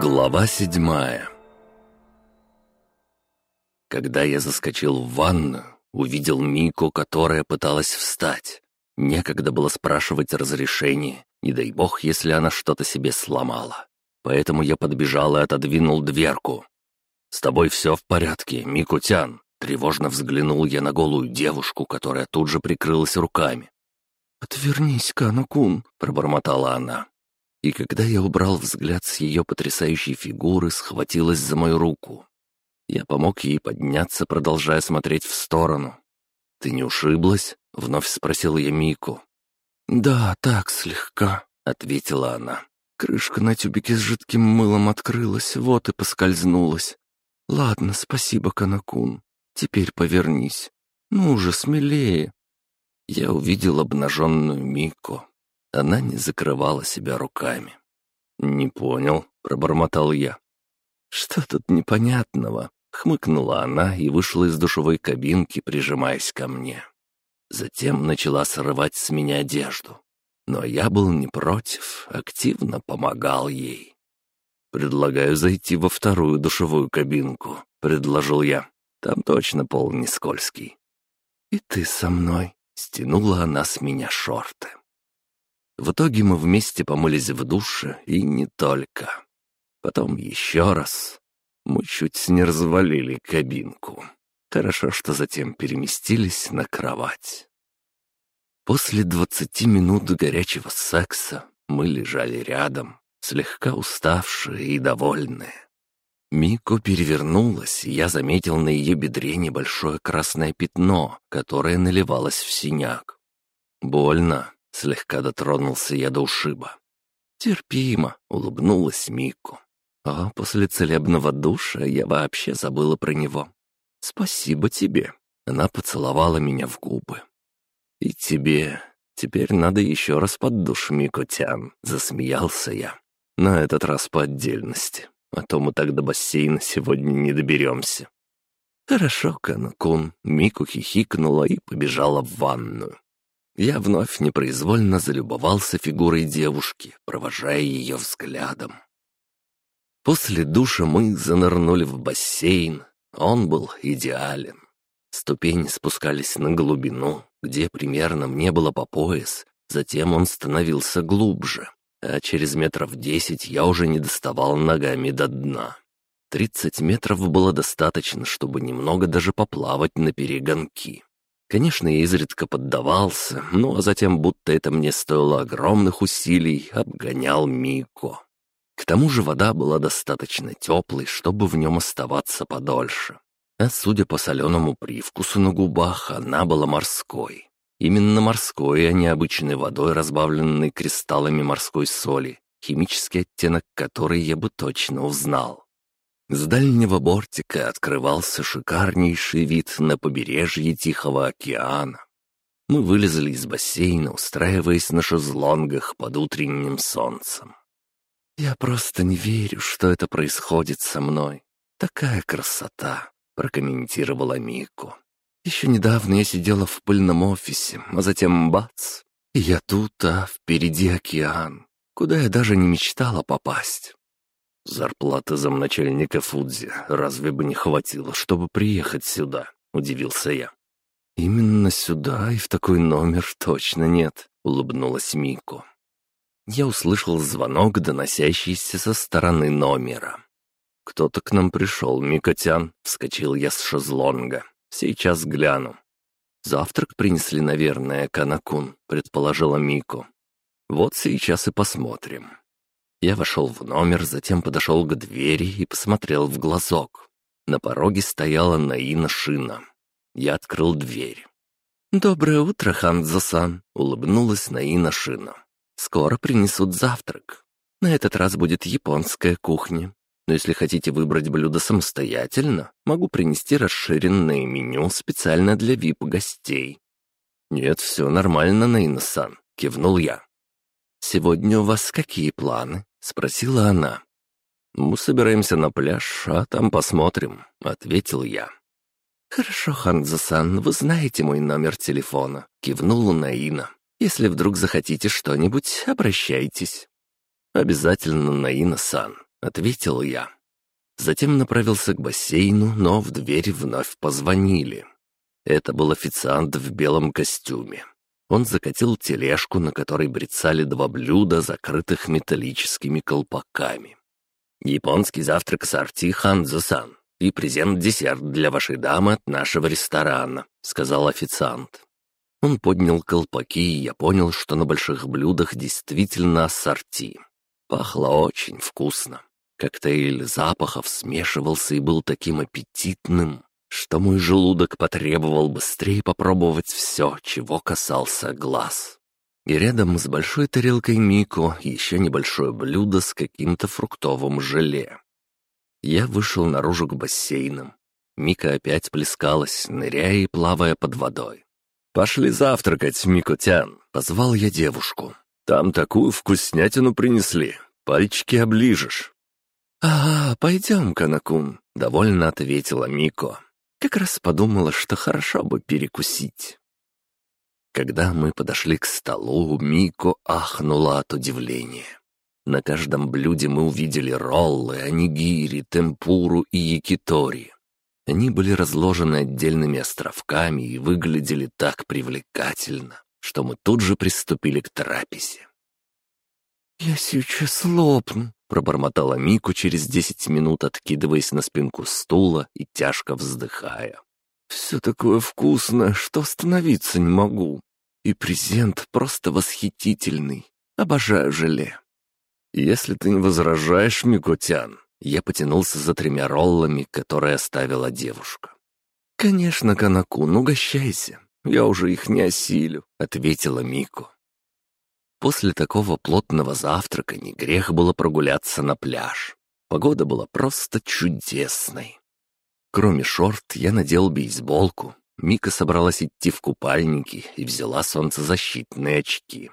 Глава седьмая Когда я заскочил в ванную, увидел Мику, которая пыталась встать. Некогда было спрашивать разрешение, не дай бог, если она что-то себе сломала. Поэтому я подбежал и отодвинул дверку. «С тобой все в порядке, Микутян?» Тревожно взглянул я на голую девушку, которая тут же прикрылась руками. «Отвернись, Канакун», — пробормотала она. И когда я убрал взгляд с ее потрясающей фигуры, схватилась за мою руку. Я помог ей подняться, продолжая смотреть в сторону. «Ты не ушиблась?» — вновь спросил я Мику. «Да, так, слегка», — ответила она. Крышка на тюбике с жидким мылом открылась, вот и поскользнулась. «Ладно, спасибо, Канакун. Теперь повернись. Ну уже смелее». Я увидел обнаженную Мику. Она не закрывала себя руками. «Не понял», — пробормотал я. «Что тут непонятного?» — хмыкнула она и вышла из душевой кабинки, прижимаясь ко мне. Затем начала срывать с меня одежду. Но я был не против, активно помогал ей. «Предлагаю зайти во вторую душевую кабинку», — предложил я. «Там точно пол не скользкий». «И ты со мной», — стянула она с меня шорты. В итоге мы вместе помылись в душе, и не только. Потом еще раз. Мы чуть не развалили кабинку. Хорошо, что затем переместились на кровать. После двадцати минут горячего секса мы лежали рядом, слегка уставшие и довольные. Мико перевернулась, и я заметил на ее бедре небольшое красное пятно, которое наливалось в синяк. «Больно», — слегка дотронулся я до ушиба. «Терпимо», — улыбнулась Мико. А после целебного душа я вообще забыла про него. «Спасибо тебе». Она поцеловала меня в губы. «И тебе. Теперь надо еще раз под душ, Микотян», — засмеялся я. «На этот раз по отдельности, а то мы так до бассейна сегодня не доберемся». «Хорошо, Канакун», — Мику хихикнула и побежала в ванную. Я вновь непроизвольно залюбовался фигурой девушки, провожая ее взглядом. После душа мы занырнули в бассейн. Он был идеален. Ступени спускались на глубину, где примерно мне было по пояс, затем он становился глубже, а через метров десять я уже не доставал ногами до дна. Тридцать метров было достаточно, чтобы немного даже поплавать на перегонки. Конечно, я изредка поддавался, ну а затем, будто это мне стоило огромных усилий, обгонял Мико. К тому же вода была достаточно теплой, чтобы в нем оставаться подольше. А судя по соленому привкусу на губах, она была морской. Именно морской, а не обычной водой, разбавленной кристаллами морской соли, химический оттенок которой я бы точно узнал. С дальнего бортика открывался шикарнейший вид на побережье Тихого океана. Мы вылезли из бассейна, устраиваясь на шезлонгах под утренним солнцем. «Я просто не верю, что это происходит со мной. Такая красота!» — прокомментировала Мику. «Еще недавно я сидела в пыльном офисе, а затем бац! И я тут, а впереди океан, куда я даже не мечтала попасть. «Зарплаты замначальника Фудзи разве бы не хватило, чтобы приехать сюда?» — удивился я. «Именно сюда и в такой номер точно нет», — улыбнулась Мико. Я услышал звонок, доносящийся со стороны номера. «Кто-то к нам пришел, Микотян», — вскочил я с шезлонга. «Сейчас гляну». «Завтрак принесли, наверное, Канакун», — предположила Мико. «Вот сейчас и посмотрим». Я вошел в номер, затем подошел к двери и посмотрел в глазок. На пороге стояла Наина Шина. Я открыл дверь. «Доброе утро, Ханзо-сан», — улыбнулась Наина Шина. «Скоро принесут завтрак. На этот раз будет японская кухня. Но если хотите выбрать блюдо самостоятельно, могу принести расширенное меню специально для вип-гостей». «Нет, все нормально, Наина-сан», — кивнул я. «Сегодня у вас какие планы?» — спросила она. «Мы собираемся на пляж, а там посмотрим», — ответил я. «Хорошо, Ханзо-сан, вы знаете мой номер телефона», — кивнула Наина. «Если вдруг захотите что-нибудь, обращайтесь». «Обязательно, Наина-сан», — ответил я. Затем направился к бассейну, но в дверь вновь позвонили. Это был официант в белом костюме. Он закатил тележку, на которой брецали два блюда, закрытых металлическими колпаками. «Японский завтрак сорти Ханзо-сан и презент-десерт для вашей дамы от нашего ресторана», — сказал официант. Он поднял колпаки, и я понял, что на больших блюдах действительно ассорти. Пахло очень вкусно. Коктейль запахов смешивался и был таким аппетитным, что мой желудок потребовал быстрее попробовать все, чего касался глаз. И рядом с большой тарелкой Мико еще небольшое блюдо с каким-то фруктовым желе. Я вышел наружу к бассейнам. Мика опять плескалась, ныряя и плавая под водой. «Пошли завтракать, Микотян!» — позвал я девушку. «Там такую вкуснятину принесли, пальчики оближешь». «Ага, пойдем, Канакун», — довольно ответила Мико. «Как раз подумала, что хорошо бы перекусить». Когда мы подошли к столу, Мико ахнула от удивления. На каждом блюде мы увидели роллы, анигири, темпуру и якитори. Они были разложены отдельными островками и выглядели так привлекательно, что мы тут же приступили к трапезе. «Я сейчас лопну», — пробормотала Мику через десять минут, откидываясь на спинку стула и тяжко вздыхая. «Все такое вкусное, что остановиться не могу. И презент просто восхитительный. Обожаю желе». «Если ты не возражаешь, Микотян, я потянулся за тремя роллами, которые оставила девушка. «Конечно, Канакун, угощайся. Я уже их не осилю», — ответила Мику. После такого плотного завтрака не грех было прогуляться на пляж. Погода была просто чудесной. Кроме шорт, я надел бейсболку. Мика собралась идти в купальники и взяла солнцезащитные очки.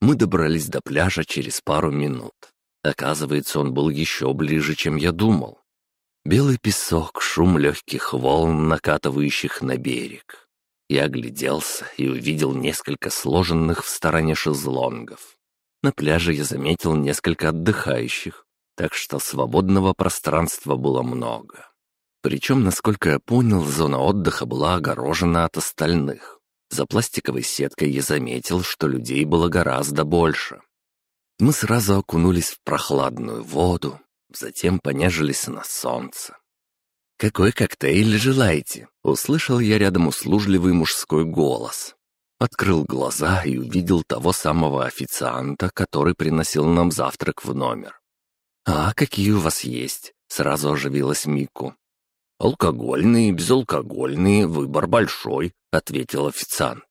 Мы добрались до пляжа через пару минут. Оказывается, он был еще ближе, чем я думал. Белый песок, шум легких волн, накатывающих на берег. Я огляделся и увидел несколько сложенных в стороне шезлонгов. На пляже я заметил несколько отдыхающих, так что свободного пространства было много. Причем, насколько я понял, зона отдыха была огорожена от остальных. За пластиковой сеткой я заметил, что людей было гораздо больше. Мы сразу окунулись в прохладную воду, затем понежились на солнце. «Какой коктейль желаете?» — услышал я рядом услужливый мужской голос. Открыл глаза и увидел того самого официанта, который приносил нам завтрак в номер. «А какие у вас есть?» — сразу оживилась Мику. «Алкогольные, безалкогольные, выбор большой», — ответил официант.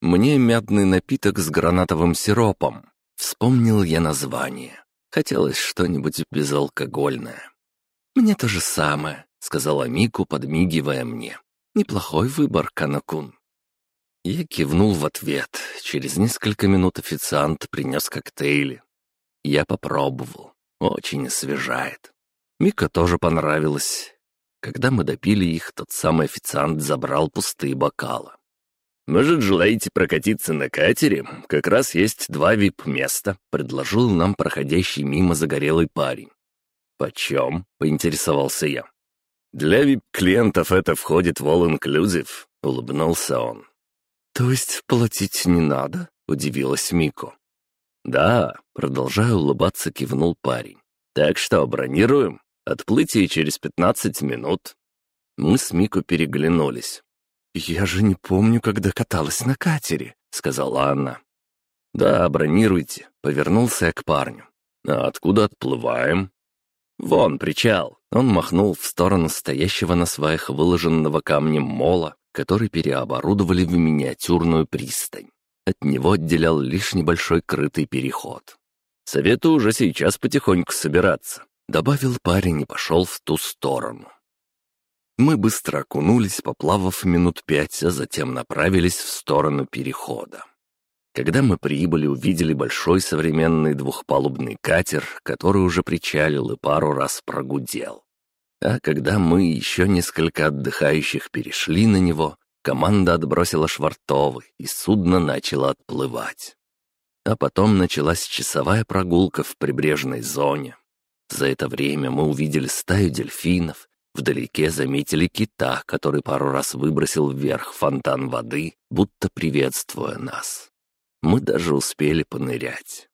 «Мне мятный напиток с гранатовым сиропом», Вспомнил я название. Хотелось что-нибудь безалкогольное. «Мне то же самое», — сказала Мику, подмигивая мне. «Неплохой выбор, Канакун». Я кивнул в ответ. Через несколько минут официант принес коктейли. Я попробовал. Очень освежает. Мика тоже понравилось. Когда мы допили их, тот самый официант забрал пустые бокалы. «Может, желаете прокатиться на катере? Как раз есть два вип-места», — предложил нам проходящий мимо загорелый парень. «Почем?» — поинтересовался я. «Для вип-клиентов это входит в all-inclusive», — улыбнулся он. «То есть платить не надо?» — удивилась Мико. «Да», — продолжая улыбаться, кивнул парень. «Так что бронируем. Отплытие через пятнадцать минут». Мы с Мико переглянулись. «Я же не помню, когда каталась на катере», — сказала она. «Да, бронируйте», — повернулся я к парню. «А откуда отплываем?» «Вон причал», — он махнул в сторону стоящего на сваях выложенного камнем мола, который переоборудовали в миниатюрную пристань. От него отделял лишь небольшой крытый переход. «Советую уже сейчас потихоньку собираться», — добавил парень и пошел в ту сторону. Мы быстро окунулись, поплавав минут пять, а затем направились в сторону перехода. Когда мы прибыли, увидели большой современный двухпалубный катер, который уже причалил и пару раз прогудел. А когда мы еще несколько отдыхающих перешли на него, команда отбросила швартовы, и судно начало отплывать. А потом началась часовая прогулка в прибрежной зоне. За это время мы увидели стаю дельфинов, вдалеке заметили кита, который пару раз выбросил вверх фонтан воды, будто приветствуя нас. Мы даже успели понырять.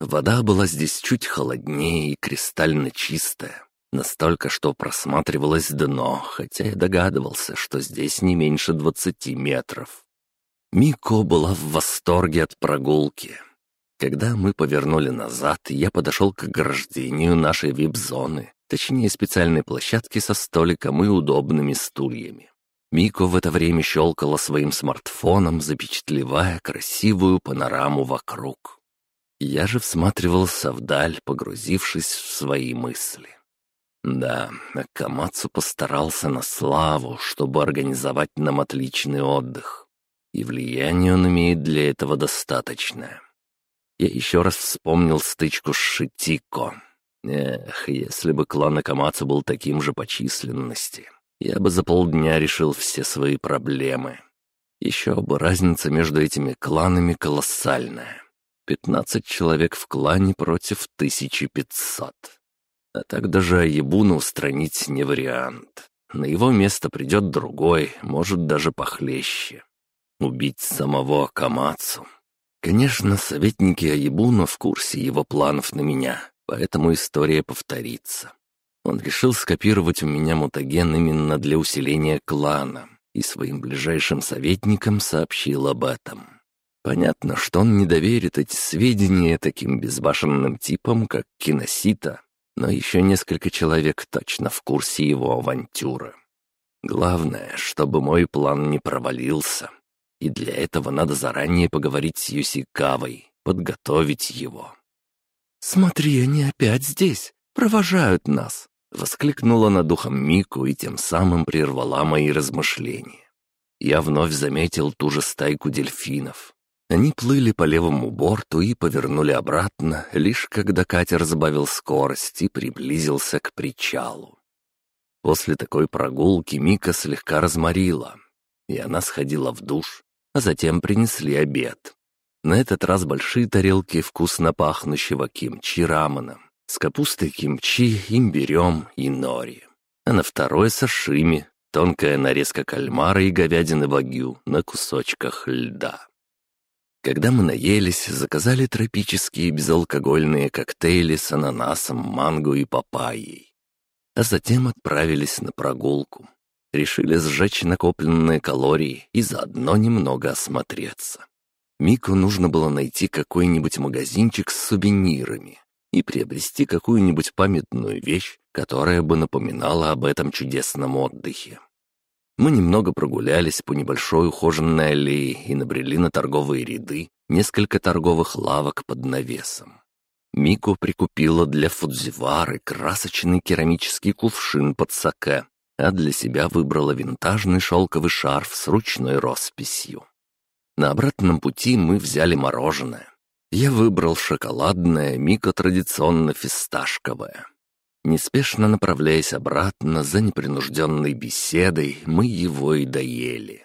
Вода была здесь чуть холоднее и кристально чистая. Настолько, что просматривалось дно, хотя я догадывался, что здесь не меньше двадцати метров. Мико была в восторге от прогулки. Когда мы повернули назад, я подошел к ограждению нашей вип-зоны, точнее специальной площадки со столиком и удобными стульями. Мико в это время щелкала своим смартфоном, запечатлевая красивую панораму вокруг. Я же всматривался вдаль, погрузившись в свои мысли. Да, Акамацу постарался на славу, чтобы организовать нам отличный отдых. И влияние он имеет для этого достаточное. Я еще раз вспомнил стычку с Шитико. Эх, если бы клан Акамацу был таким же по численности, я бы за полдня решил все свои проблемы. Еще бы разница между этими кланами колоссальная. Пятнадцать человек в клане против тысячи пятьсот. А так даже Аебуна устранить не вариант. На его место придет другой, может, даже похлеще. Убить самого Акамацу. Конечно, советники Аебуна в курсе его планов на меня, поэтому история повторится. Он решил скопировать у меня мутаген именно для усиления клана и своим ближайшим советникам сообщил об этом. Понятно, что он не доверит эти сведения таким безбашенным типам, как Киносита но еще несколько человек точно в курсе его авантюры. Главное, чтобы мой план не провалился. И для этого надо заранее поговорить с Юсикавой, подготовить его. «Смотри, они опять здесь, провожают нас!» — воскликнула над духом Мику и тем самым прервала мои размышления. Я вновь заметил ту же стайку дельфинов. Они плыли по левому борту и повернули обратно, лишь когда катер сбавил скорость и приблизился к причалу. После такой прогулки Мика слегка разморила, и она сходила в душ, а затем принесли обед. На этот раз большие тарелки вкусно пахнущего кимчи раменом, с капустой кимчи, имбирем и нори. А на второй сашими, тонкая нарезка кальмара и говядины вагю на кусочках льда. Когда мы наелись, заказали тропические безалкогольные коктейли с ананасом, манго и папайей. А затем отправились на прогулку. Решили сжечь накопленные калории и заодно немного осмотреться. Мику нужно было найти какой-нибудь магазинчик с сувенирами и приобрести какую-нибудь памятную вещь, которая бы напоминала об этом чудесном отдыхе. Мы немного прогулялись по небольшой ухоженной аллее и набрели на торговые ряды, несколько торговых лавок под навесом. Мико прикупила для Фудзивары красочный керамический кувшин под саке, а для себя выбрала винтажный шелковый шарф с ручной росписью. На обратном пути мы взяли мороженое. Я выбрал шоколадное, Мико традиционно фисташковое. Неспешно направляясь обратно за непринужденной беседой, мы его и доели.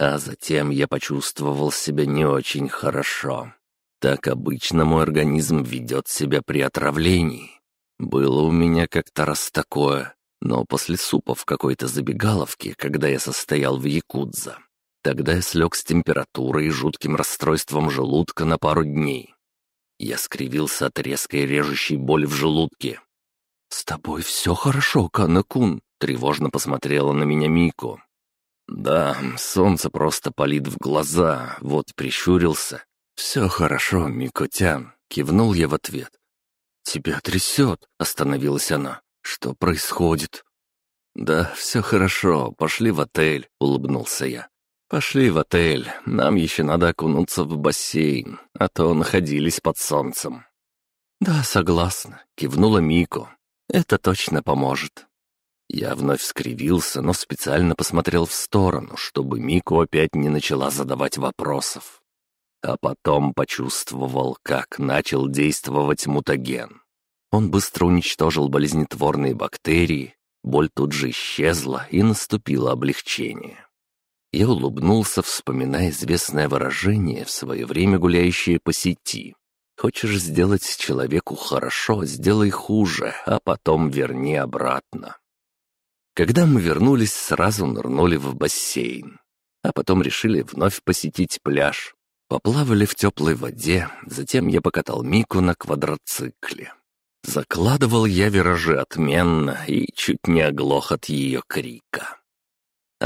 А затем я почувствовал себя не очень хорошо. Так обычно мой организм ведет себя при отравлении. Было у меня как-то раз такое, но после супа в какой-то забегаловке, когда я состоял в Якудза. Тогда я слег с температурой и жутким расстройством желудка на пару дней. Я скривился от резкой режущей боли в желудке, «С тобой все хорошо, Канакун?» — тревожно посмотрела на меня Мико. «Да, солнце просто палит в глаза, вот прищурился. Все хорошо, Микотян», — кивнул я в ответ. «Тебя трясет», — остановилась она. «Что происходит?» «Да, все хорошо, пошли в отель», — улыбнулся я. «Пошли в отель, нам еще надо окунуться в бассейн, а то находились под солнцем». «Да, согласна», — кивнула Мико. Это точно поможет». Я вновь скривился, но специально посмотрел в сторону, чтобы Мику опять не начала задавать вопросов. А потом почувствовал, как начал действовать мутаген. Он быстро уничтожил болезнетворные бактерии, боль тут же исчезла, и наступило облегчение. Я улыбнулся, вспоминая известное выражение, в свое время гуляющее по сети. Хочешь сделать человеку хорошо, сделай хуже, а потом верни обратно. Когда мы вернулись, сразу нырнули в бассейн. А потом решили вновь посетить пляж. Поплавали в теплой воде, затем я покатал Мику на квадроцикле. Закладывал я виражи отменно и чуть не оглох от ее крика.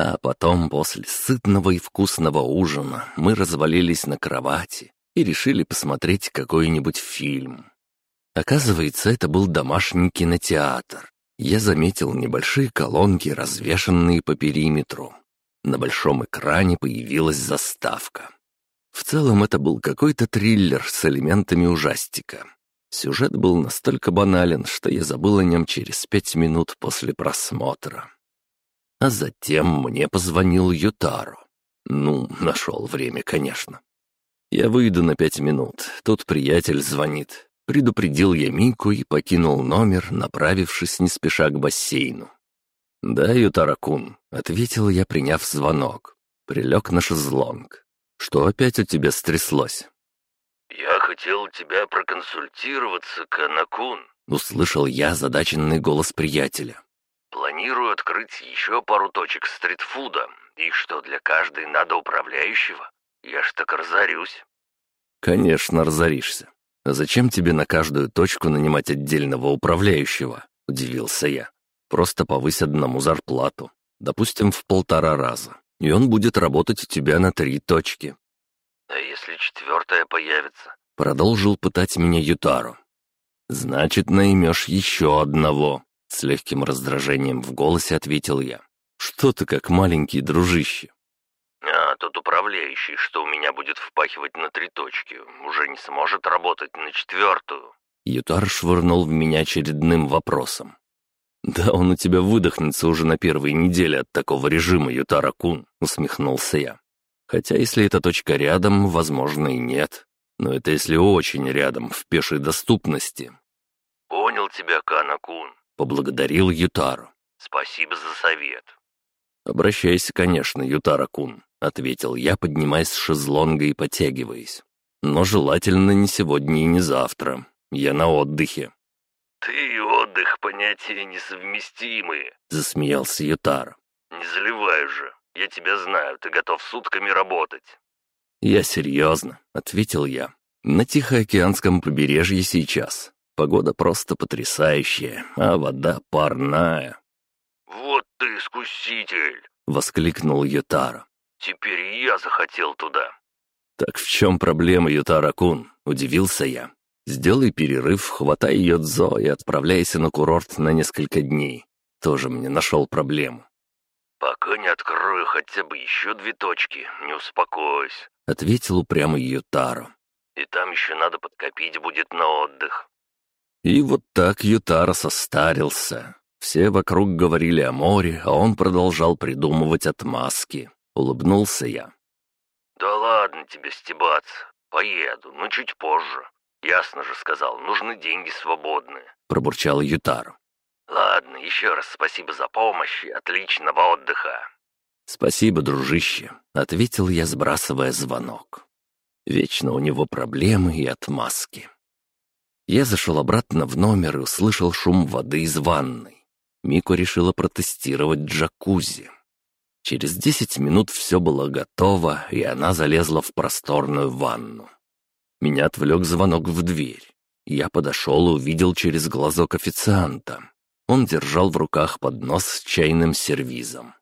А потом, после сытного и вкусного ужина, мы развалились на кровати и решили посмотреть какой-нибудь фильм. Оказывается, это был домашний кинотеатр. Я заметил небольшие колонки, развешанные по периметру. На большом экране появилась заставка. В целом это был какой-то триллер с элементами ужастика. Сюжет был настолько банален, что я забыл о нем через пять минут после просмотра. А затем мне позвонил Ютаро. Ну, нашел время, конечно. Я выйду на пять минут, тут приятель звонит. Предупредил я Мику и покинул номер, направившись не спеша к бассейну. «Да, Ютаракун», — ответил я, приняв звонок. Прилег на шезлонг. «Что опять у тебя стряслось?» «Я хотел тебя проконсультироваться, Канакун», — услышал я задаченный голос приятеля. «Планирую открыть еще пару точек стритфуда, и что для каждой надо управляющего. Я ж так разорюсь». «Конечно, разоришься. А зачем тебе на каждую точку нанимать отдельного управляющего?» — удивился я. «Просто повысь одному зарплату, допустим, в полтора раза, и он будет работать у тебя на три точки. «А если четвертая появится?» — продолжил пытать меня Ютару. «Значит, наймешь еще одного», — с легким раздражением в голосе ответил я. «Что ты как маленький дружище?» «А тот управляющий, что у меня будет впахивать на три точки, уже не сможет работать на четвертую». Ютар швырнул в меня очередным вопросом. «Да он у тебя выдохнется уже на первой неделе от такого режима, Ютара-кун», — усмехнулся я. Хотя если эта точка рядом, возможно и нет. Но это если очень рядом, в пешей доступности. «Понял тебя, Канакун», — поблагодарил Ютару. «Спасибо за совет». «Обращайся, конечно, Ютара-кун», — ответил я, поднимаясь с шезлонга и потягиваясь. «Но желательно не сегодня и не завтра. Я на отдыхе». «Ты и отдых — понятия несовместимые», — засмеялся Ютара. «Не заливай же. Я тебя знаю, ты готов сутками работать». «Я серьезно», — ответил я. «На Тихоокеанском побережье сейчас. Погода просто потрясающая, а вода парная». «Вот ты искуситель!» — воскликнул Ютара. «Теперь я захотел туда». «Так в чем проблема, Ютара-кун?» — удивился я. «Сделай перерыв, хватай Йодзо и отправляйся на курорт на несколько дней. Тоже мне нашел проблему. «Пока не открою хотя бы еще две точки, не успокоюсь», — ответил упрямый Ютаро. «И там еще надо подкопить будет на отдых». И вот так Ютаро состарился. Все вокруг говорили о море, а он продолжал придумывать отмазки. Улыбнулся я. «Да ладно тебе стебаться. Поеду, но чуть позже. Ясно же сказал, нужны деньги свободные», — пробурчал Ютаро. «Ладно, еще раз спасибо за помощь и отличного отдыха». «Спасибо, дружище», — ответил я, сбрасывая звонок. Вечно у него проблемы и отмазки. Я зашел обратно в номер и услышал шум воды из ванной. Мико решила протестировать джакузи. Через десять минут все было готово, и она залезла в просторную ванну. Меня отвлек звонок в дверь. Я подошел и увидел через глазок официанта. Он держал в руках поднос с чайным сервизом.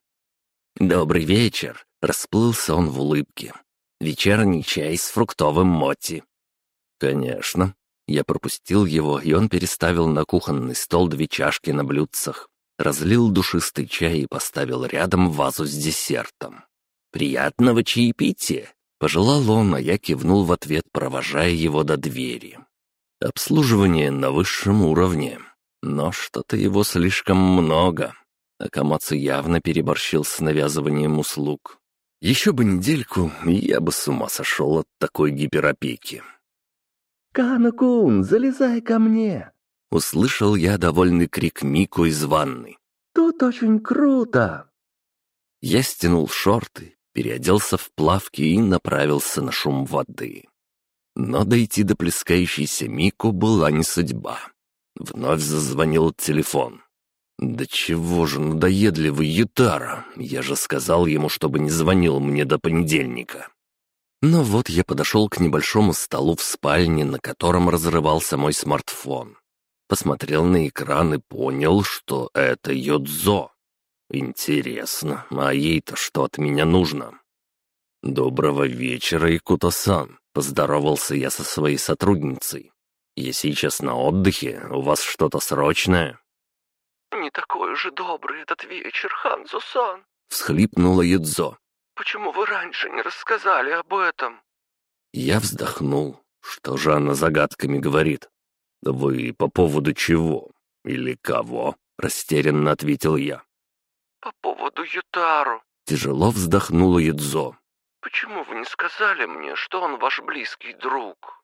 «Добрый вечер!» — расплылся он в улыбке. «Вечерний чай с фруктовым моти». «Конечно». Я пропустил его, и он переставил на кухонный стол две чашки на блюдцах, разлил душистый чай и поставил рядом вазу с десертом. «Приятного чаепития!» — пожелал он, а я кивнул в ответ, провожая его до двери. «Обслуживание на высшем уровне. Но что-то его слишком много. Акамацу явно переборщил с навязыванием услуг. Еще бы недельку, я бы с ума сошел от такой гиперопеки. «Канакун, залезай ко мне!» Услышал я довольный крик Мику из ванной. «Тут очень круто!» Я стянул шорты, переоделся в плавки и направился на шум воды. Но дойти до плескающейся Мику была не судьба. Вновь зазвонил телефон. «Да чего же надоедливый Ютара? Я же сказал ему, чтобы не звонил мне до понедельника». Но вот я подошел к небольшому столу в спальне, на котором разрывался мой смартфон. Посмотрел на экран и понял, что это Йодзо. Интересно, а ей-то что от меня нужно? «Доброго вечера, Икута-сан», — поздоровался я со своей сотрудницей. «Я сейчас на отдыхе, у вас что-то срочное?» «Не такой уже добрый этот вечер, Ханзо-сан», — всхлипнула Юдзо. «Почему вы раньше не рассказали об этом?» Я вздохнул. Что же она загадками говорит? «Вы по поводу чего? Или кого?» — растерянно ответил я. «По поводу Ютару», — тяжело вздохнула Юдзо. «Почему вы не сказали мне, что он ваш близкий друг?»